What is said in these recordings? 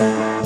Bye.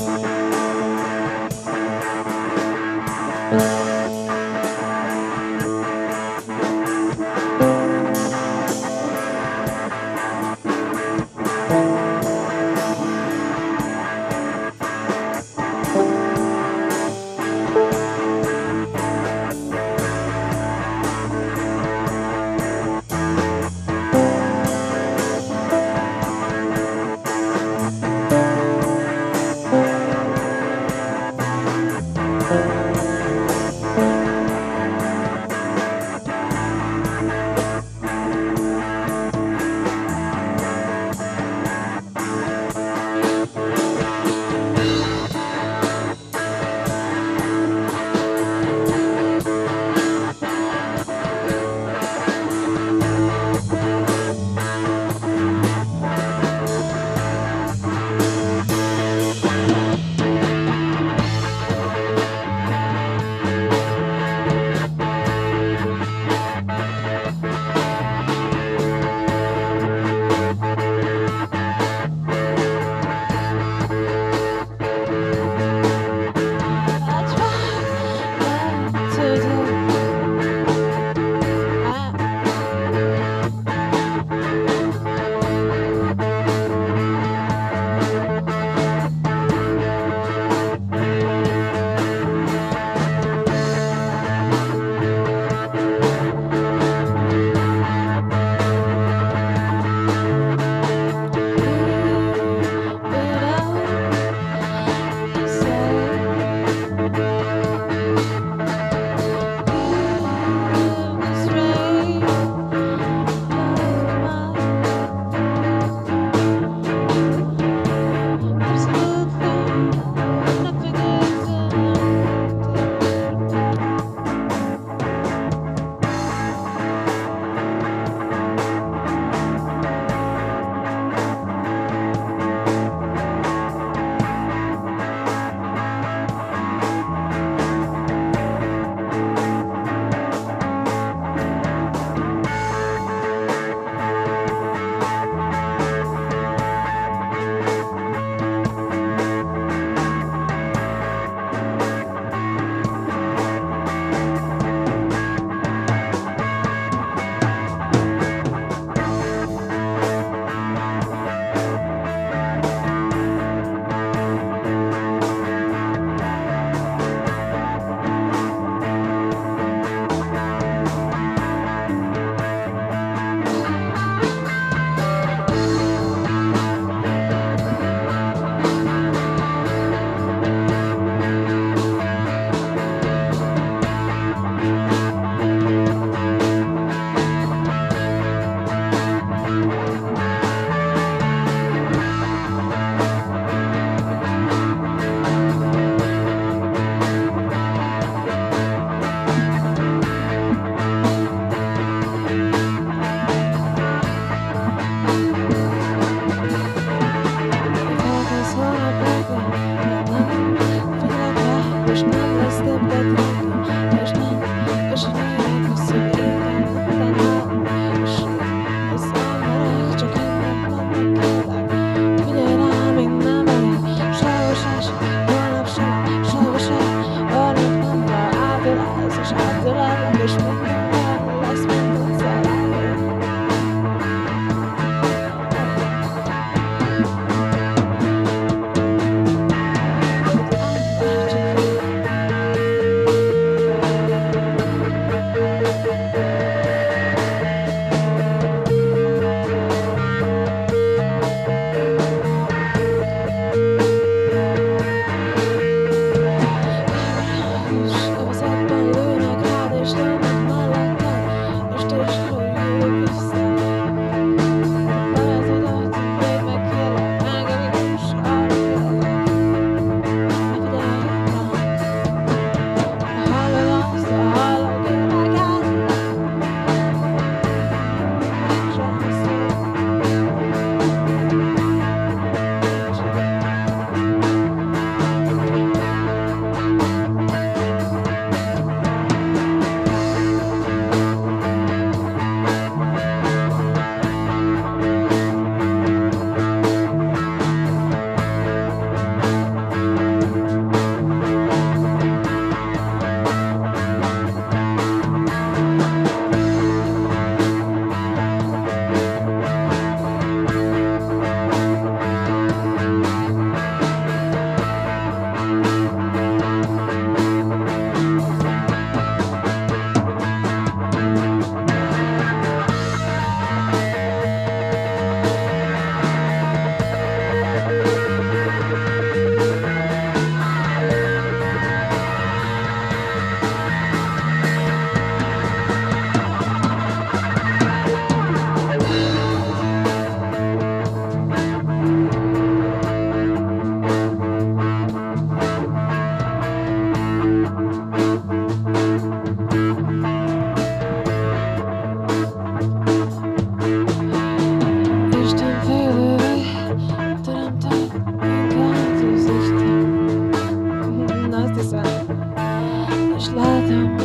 much like them.